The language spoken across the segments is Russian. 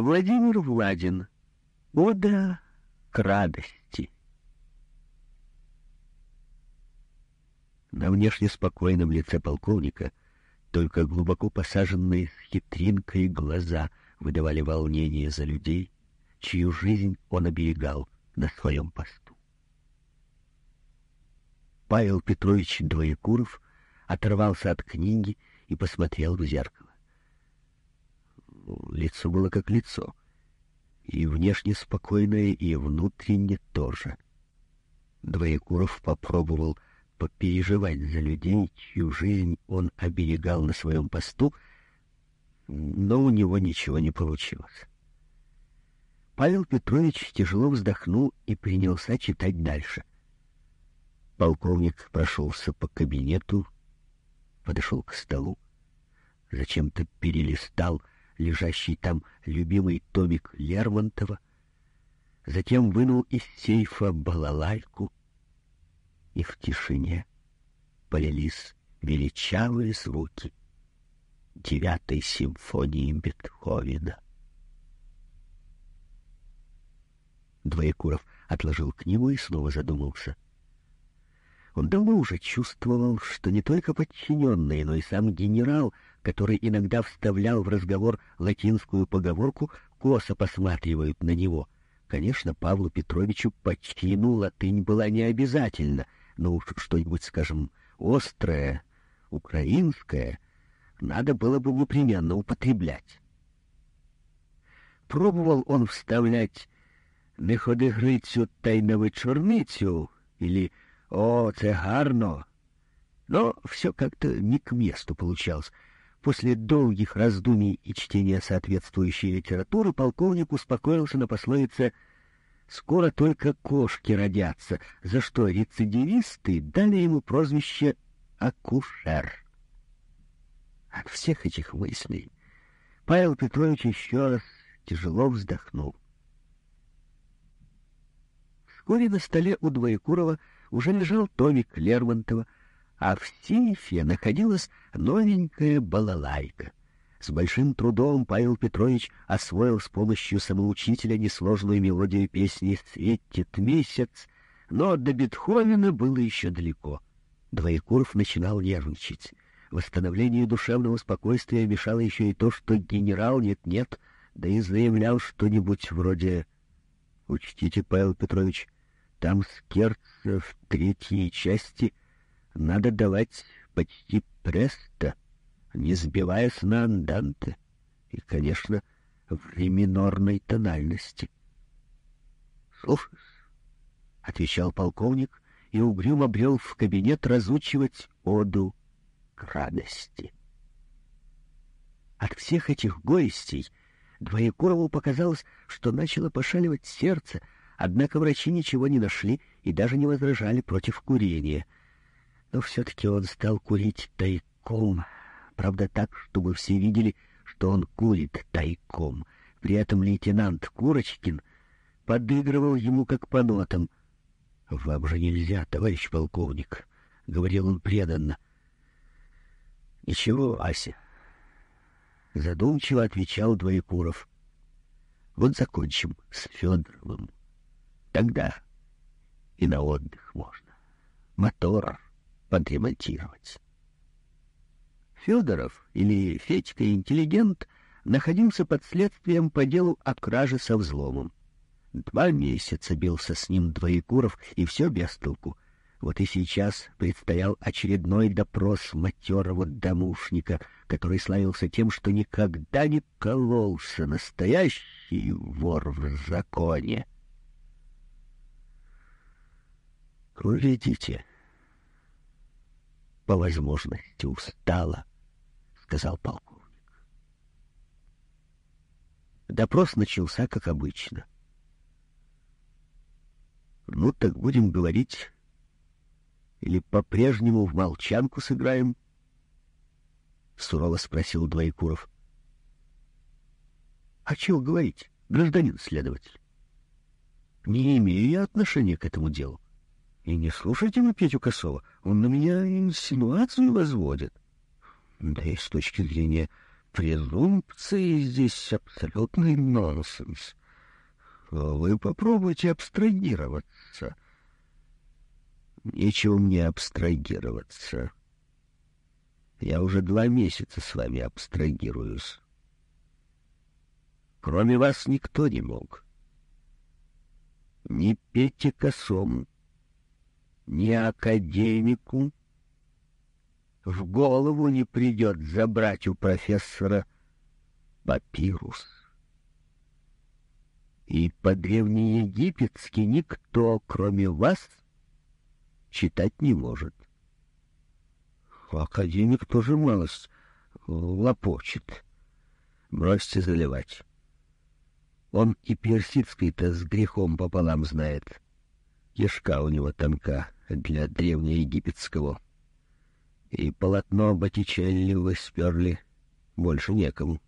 Владимир Владин. Ода к радости. На внешне спокойном лице полковника только глубоко посаженные с хитринкой глаза выдавали волнение за людей, чью жизнь он оберегал на своем посту. Павел Петрович Двоекуров оторвался от книги и посмотрел в зеркало. Лицо было как лицо, и внешне спокойное, и внутренне тоже. Двоекуров попробовал попереживать за людей, чью жизнь он оберегал на своем посту, но у него ничего не получилось. Павел Петрович тяжело вздохнул и принялся читать дальше. Полковник прошелся по кабинету, подошел к столу, зачем-то перелистал лежащий там любимый томик Лермонтова, затем вынул из сейфа балалайку, и в тишине полились величавые звуки девятой симфонии Бетховена. Двоекуров отложил книгу и снова задумался. Он давно уже чувствовал, что не только подчиненные, но и сам генерал, который иногда вставлял в разговор латинскую поговорку, косо посматривают на него. Конечно, Павлу Петровичу по чину латынь была не обязательна — но уж что-нибудь, скажем, острое, украинское, надо было бы непременно употреблять. Пробовал он вставлять «Не ходи грицю та на вечорницю» или «О, це гарно», но все как-то не к месту получалось. После долгих раздумий и чтения соответствующей литературы полковник успокоился на пословице Скоро только кошки родятся, за что рецидивисты дали ему прозвище «акушер». От всех этих мыслей Павел Петрович еще раз тяжело вздохнул. Вскоре на столе у Двоекурова уже лежал томик Лермонтова, а в сейфе находилась новенькая балалайка. С большим трудом Павел Петрович освоил с помощью самоучителя несложную мелодию песни «Светит месяц», но до Бетховена было еще далеко. Двоекуров начинал нервничать. Восстановлению душевного спокойствия мешало еще и то, что генерал нет-нет, да и заявлял что-нибудь вроде «Учтите, Павел Петрович, там скерца в третьей части надо давать почти престо» не сбиваясь на анданте и, конечно, в реминорной тональности. — Слушай, — отвечал полковник и угрюмо брел в кабинет разучивать оду к радости. От всех этих горестей Двоекурову показалось, что начало пошаливать сердце, однако врачи ничего не нашли и даже не возражали против курения. Но все-таки он стал курить тайком, Правда, так, чтобы все видели, что он курит тайком. При этом лейтенант Курочкин подыгрывал ему как по нотам. — Вам же нельзя, товарищ полковник, — говорил он преданно. — Ничего, Ася. Задумчиво отвечал Двоекуров. — Вот закончим с Федоровым. Тогда и на отдых можно. Мотор подремонтировать. Федоров, или Федька-интеллигент, находился под следствием по делу о краже со взломом. Два месяца бился с ним Двоекуров, и все без толку. Вот и сейчас предстоял очередной допрос матерого домушника, который славился тем, что никогда не кололся, настоящий вор в законе. «Уведите», по возможности устала, — сказал полковник. Допрос начался, как обычно. Ну, так будем говорить, или по-прежнему в молчанку сыграем? — сурово спросил Двоекуров. — А чего говорить, гражданин следователь? Не имею я отношения к этому делу. И не слушайте вы Петю Косова, он на меня инсинуацию возводит. Да и с точки зрения презумпции здесь абсолютный нонсенс. Вы попробуйте абстрагироваться. Нечего мне абстрагироваться. Я уже два месяца с вами абстрагируюсь. Кроме вас никто не мог. Ни Пете Косому, ни академику в голову не придет забрать у профессора папирус. И по-древнеегипетски никто, кроме вас, читать не может. Академик тоже малость лопочет. Бросьте заливать. Он и персидский-то с грехом пополам знает. Кишка у него тонка для древнеегипетского. И полотно Боттичелли вы сперли. Больше некому.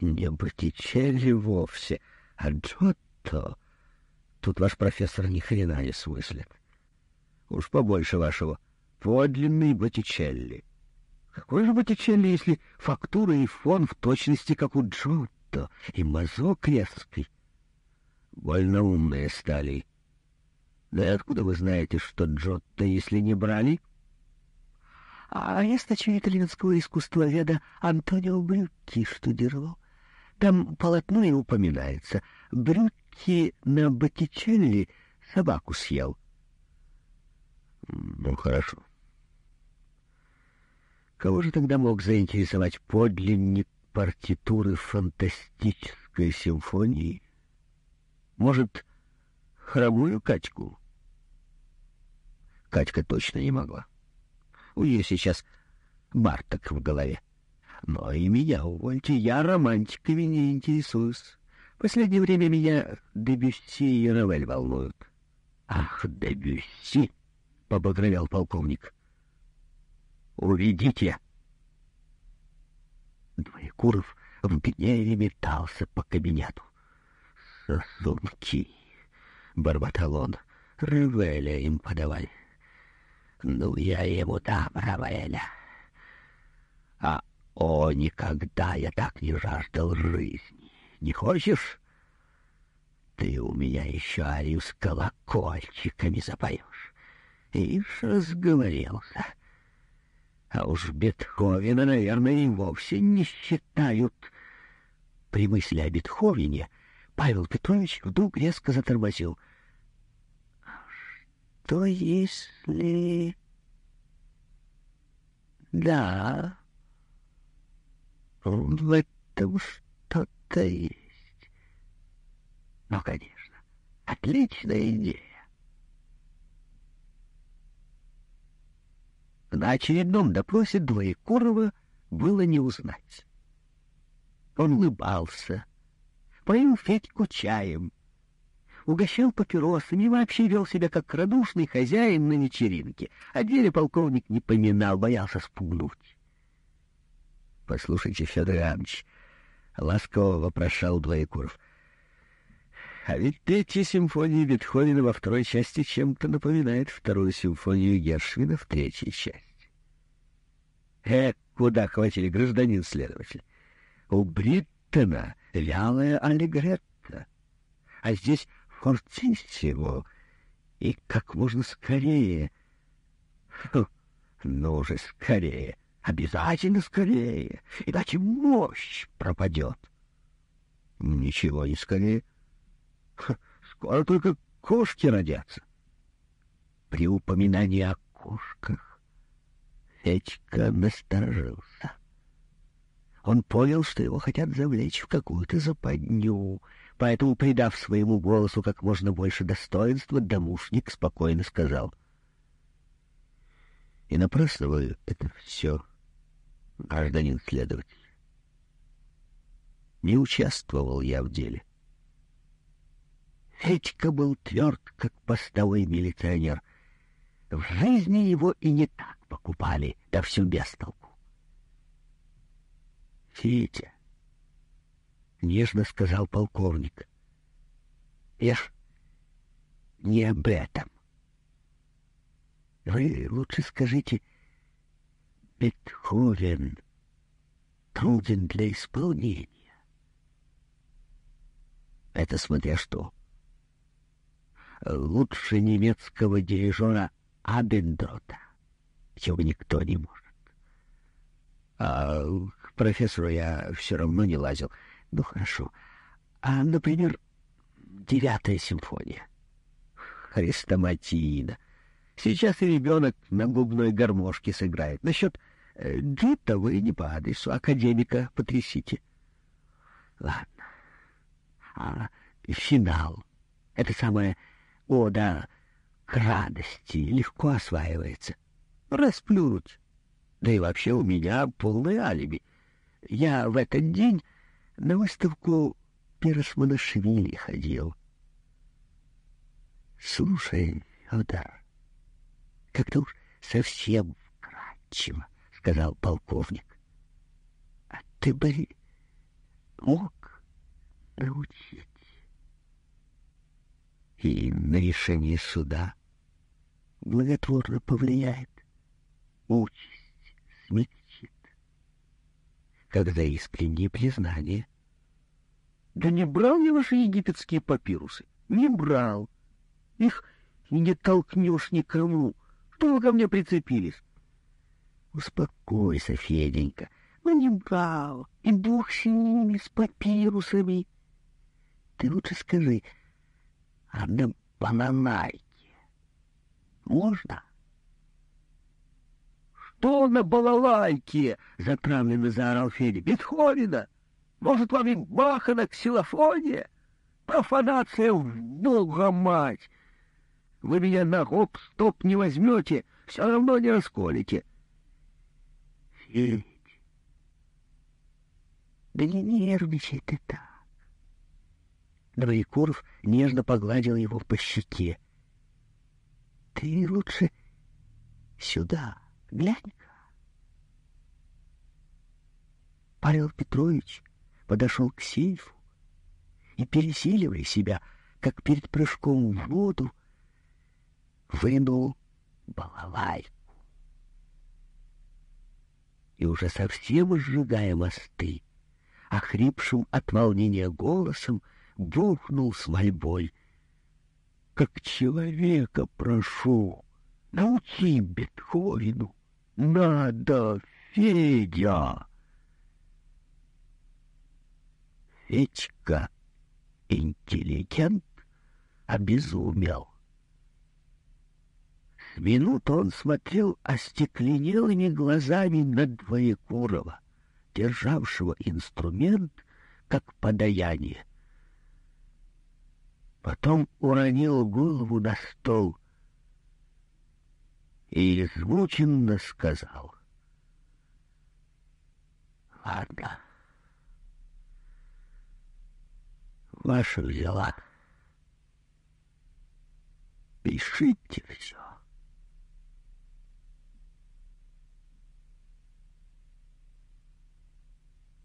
Не Боттичелли вовсе, а Джотто. Тут ваш профессор ни хрена не смыслит. Уж побольше вашего. Подлинный Боттичелли. Какой же Боттичелли, если фактура и фон в точности, как у Джотто, и мазок резкий? Больно умные стали. Да и откуда вы знаете, что Джотто, если не брали? А я статью итальянского искусствоведа Антонио Брюкки штудировал. Там полотно и упоминается. Брюкки на Боттичелли собаку съел. Ну, хорошо. Кого же тогда мог заинтересовать подлинник партитуры фантастической симфонии? Может, хромую Катьку? Катька точно не могла. У нее сейчас Барток в голове. Но и меня увольте, я романтиками не интересуюсь. Последнее время меня Дебюсси и Равель волнуют. Ах, Дебюсси! — побагровел полковник. «Уведите!» Двоекуров в гневе метался по кабинету. «Сосунки!» — бормотал он. «Ревеля им подавай. Ну, я ему дам Равеля. А о, никогда я так не жаждал жизни. Не хочешь? Ты у меня еще арию с колокольчиками запоешь. Ишь, разговорился. А уж Бетховена, наверное, и вовсе не считают. При мысли о Бетховене Павел Петрович вдруг резко затормозил. Что если... Да, в этом что-то есть. Ну, конечно, отличная идея. На очередном допросе Двоекурова было не узнать. Он улыбался, поил Федьку чаем, угощал папиросами и вообще вел себя как радушный хозяин на вечеринке. А двери полковник не поминал, боялся спугнуть. — Послушайте, Федор Иванович, — ласково вопрошал Двоекуров, — а ведь третья симфония Бетховена во второй части чем-то напоминает вторую симфонию Гершвина в третьей части. Э, куда хватили, гражданин следователь? У Бриттона вялая аллегретта, а здесь фортиссимо и как можно скорее. Фу, ну же, скорее, обязательно скорее, иначе мощь пропадет. Ничего не скорее. Скоро только кошки родятся. При упоминании о кошках Федька насторожился. Он понял, что его хотят завлечь в какую-то западню, поэтому, придав своему голосу как можно больше достоинства, домушник спокойно сказал. — И напрасно вы это все, гражданин следователь. Не участвовал я в деле. Федька был тверд, как постовой милиционер. В жизни его и не так покупали, да все без Фитя, — нежно сказал полковник. — Я ж не об этом. Вы лучше скажите Бетховен. труден для исполнения. Это смотря что. Лучше немецкого дирижера Абендрота, чего никто не может. А профессору я все равно не лазил. Ну, хорошо. А, например, девятая симфония. Хрестоматийна. Сейчас и ребенок на губной гармошке сыграет. Насчет э, джита вы не по адресу, академика потрясите. Ладно. А финал. Это самое ода к радости легко осваивается. Расплюнуть. Да и вообще у меня полное алиби. Я в этот день на выставку Пиросмонашвили ходил. Слушай, Одар, как-то уж совсем вкрадчиво, — сказал полковник. А ты бы мог научить. И на решение суда благотворно повлияет. Участь смягчит. Когда искреннее признание. Да не брал я ваши египетские папирусы. Не брал. Их не толкнешь никому. Что вы ко мне прицепились? Успокойся, Феденька. Ну, не брал. И бог с ними, с папирусами. Ты лучше скажи, а на балалайке можно? Что на балалайке? Затравленно заорал Федя. Бетховена! Может, вам и Баха на ксилофоне? Профанация в Бога мать! Вы меня на гоп-стоп не возьмете, все равно не расколите. Федь, да не нервничай ты так. Двоекуров нежно погладил его по щеке. Ты лучше сюда глянь-ка. Павел Петрович подошел к сейфу и, пересиливая себя, как перед прыжком в воду, вынул балалайку. И уже совсем сжигая мосты, охрипшим от волнения голосом, бухнул с мольбой. Как человека прошу, научи Бетховену. Надо, Федя! Федька, интеллигент, обезумел. С минут он смотрел остекленелыми глазами на Двоекурова, державшего инструмент как подаяние. Потом уронил голову на стол и измученно сказал. — Ладно. Ваши взяла. Пишите все.